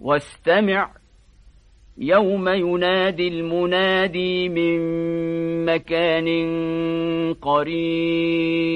واستمع يوم ينادي المنادي من مكان قريب.